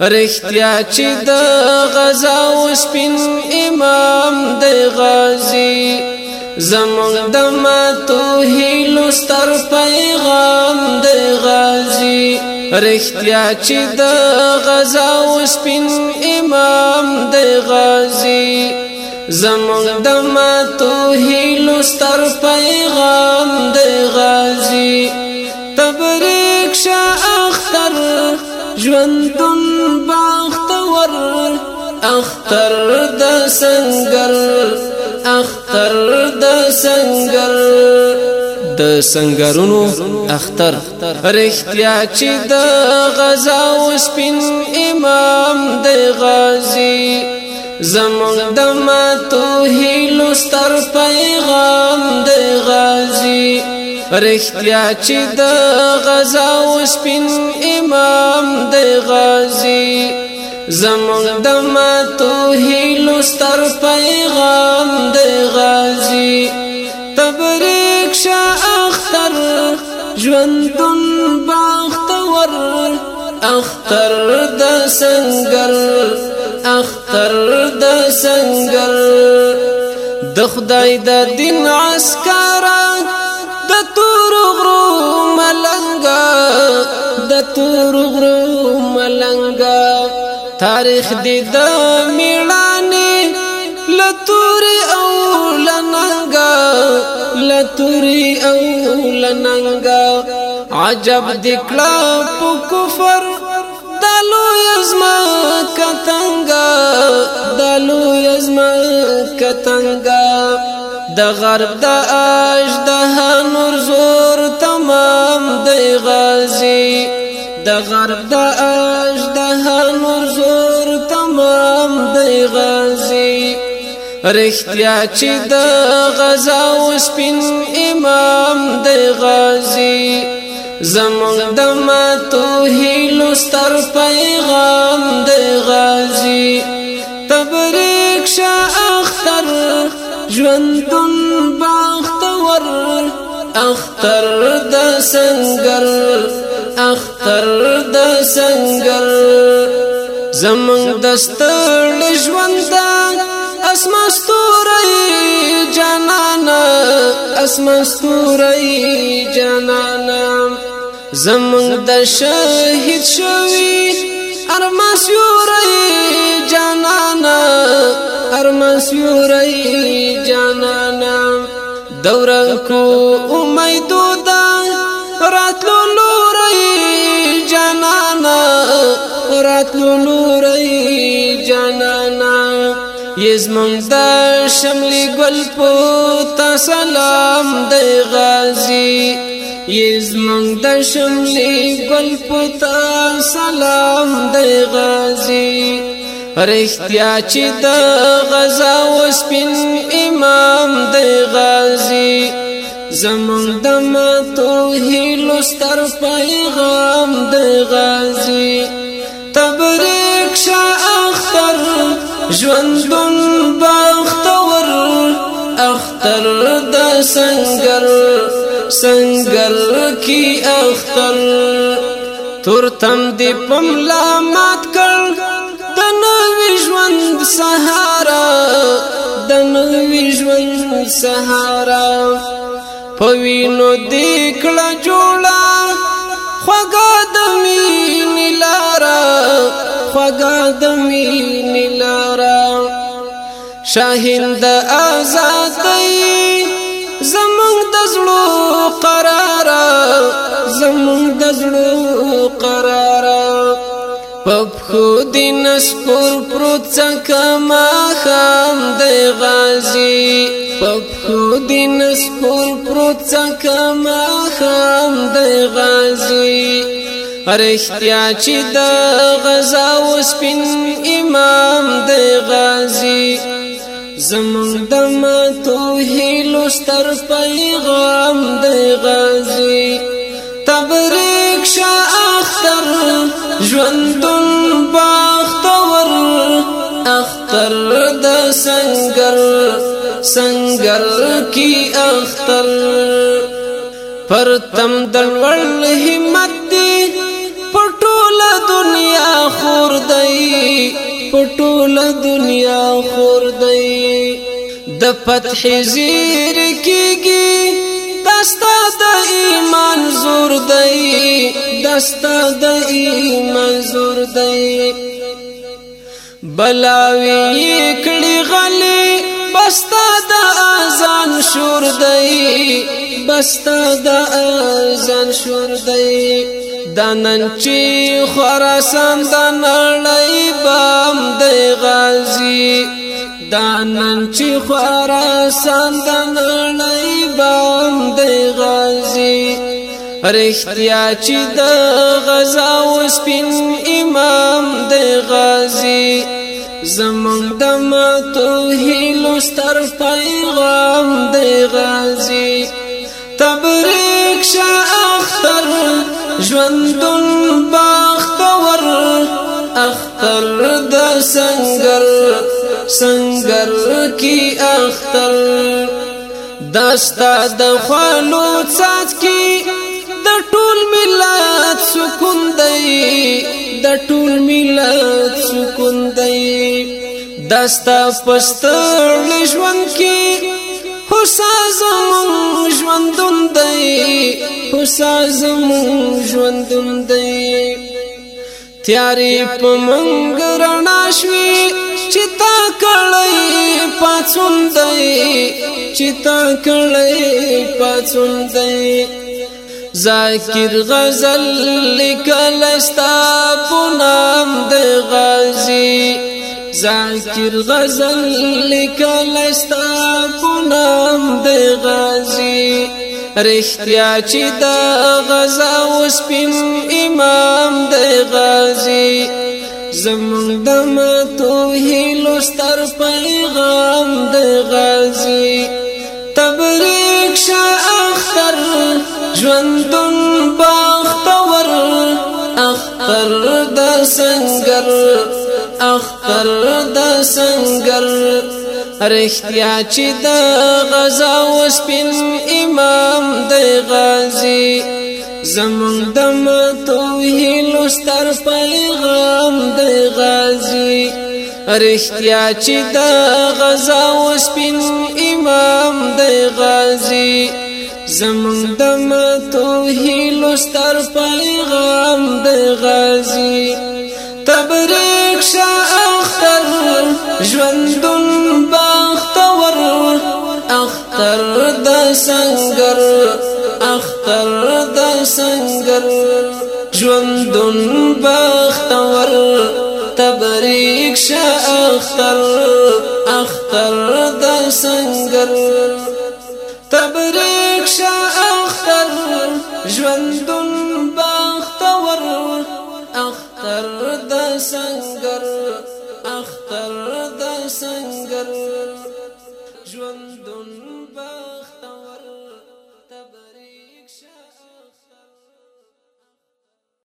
رښتیا چې د غزا او سپین امام د غازی زمون د ماتو هیلو ستر پیغام د غازی رښتیا چې د غزا او سپین امام د غازی زمون د ماتو هیلو ستر پیغام د غازی تبریک شاه اختر ژوندون باختور اختر د سنگر اختر د سنگر د سنگرونو اختر رښتیا چې د غزا او سپین امام د غازی زمون د ماتو هیلو ستر پیغام د غازی رښتیا چې د غزا وسپین امام د غازی زمون د ماتو هیلو ستر پیغام د غازی تبریک شاه اختر ژوندون باختور اختر د سنگر اختر د سنگر د خدای د دین عسكر د تور غرو ملنګا د تور غرو ملنګا تاریخ دې د میړانه لتوري او لنګا لتوري او لنګا عجب دکلا په کفر دلو یزما کتنګا دلو یزما کتنګا د غرب د اجده نور زور تمام دی غازی د غرب د اجده نور زور تمام دی غازی رښتیا چې د غزا وسپین امام دی غازی زمون د ماتو هیلو ستر پیغام دی غازی تبریک شاه اختر ژوندون باختور اختر د سنگر اختر د سنگر زمون دستړ ژوند اسمستوري جانانا اسمستوري جانانا زمون د شهید شوی ارماسوري جانانا ارمس یوری جانانا دوران کو امیدو دا راتلو لوری جانانا راتلو لوری جانانا یزمم دا شملی گل پوتا سلام دی غازی یزمم دا شملی گل پوتا سلام دی غازی رښتیا چې د غزا وسپین امام د غازی زمون د ماتو هیلو ستر پیغام د غازی تبریک شاه اختر ژوندون باختور اختر د سنگر سنگر کی اختر تور تم دی پملا مات کړ ژوند سهارا د نوې ژوند سهارا پوینو دې کړه جوړه خوګه د مين لارا خوګه د مين لارا شاهند آزادۍ زمونږ د زړه قرار زمونږ د زړه پپ خو دین سپور پروت څنګه ما خام دی غازی پپ خو دین سپور پروت څنګه ما خام دی غازی ارشتیا چې د غزا وسپین امام دی غازی زمون د ما تو هیلو ستر پیغام دی غازی ژوندون باختور اختر د سنگر سنگر کی اختر پر تم دلول همت دی پټول دنیا خور دی پټول دنیا خور دی د فتح زیر کیږي دستا د ایمان زور دی دستا د ایمان زور دی بلاوی کړي غلي بستا د اذان شور دی بستا د اذان شور دی دانن چې خراسان د نړۍ بام دی غازی دا نن چې خراسان د نړۍ باندې غازي رښتیا چې د غزا وسپین امام د غازي زمون د ماتو هیلو ستر پیغام د غازي تبریک شاه اختر ژوندون باختور اختر د سنگر سنگر کی اختر داستا د خوانو سات کی د ټول ملت سکون دی د ټول ملت سکون دی داستا پستر ژوند کی حسا زمون ژوندون دی حسا زمون ژوندون دی تیاری پمنګ رڼا کړی پاتون دی چې تا کړی پاتون دی ذاکر غزل لیکل استا پونام د غازی ذاکر غزل لیکل استا پونام د غازی رښتیا چې د غزا اوس پم امام د غازی زمون د ماتو هیلو ستر پیغام د غازی تبریک شاه اختر ژوندون باختور اختر د سنگر اختر د سنگر رښتیا چې د غزا وسپین امام د غازی زمون د ماتو هیلو ستر پیغام د غازی رښتیا چې د غزا وسپین امام د غازی زمون د ماتو هیلو ستر پیغام د غازی تبریک شاه اختر ژوندون باختور اختر د سنگر اختر مقر د سنگر ژوندون بختور تبریک شا اختر اختر دا سنگر تبریک شا اختر ژوندون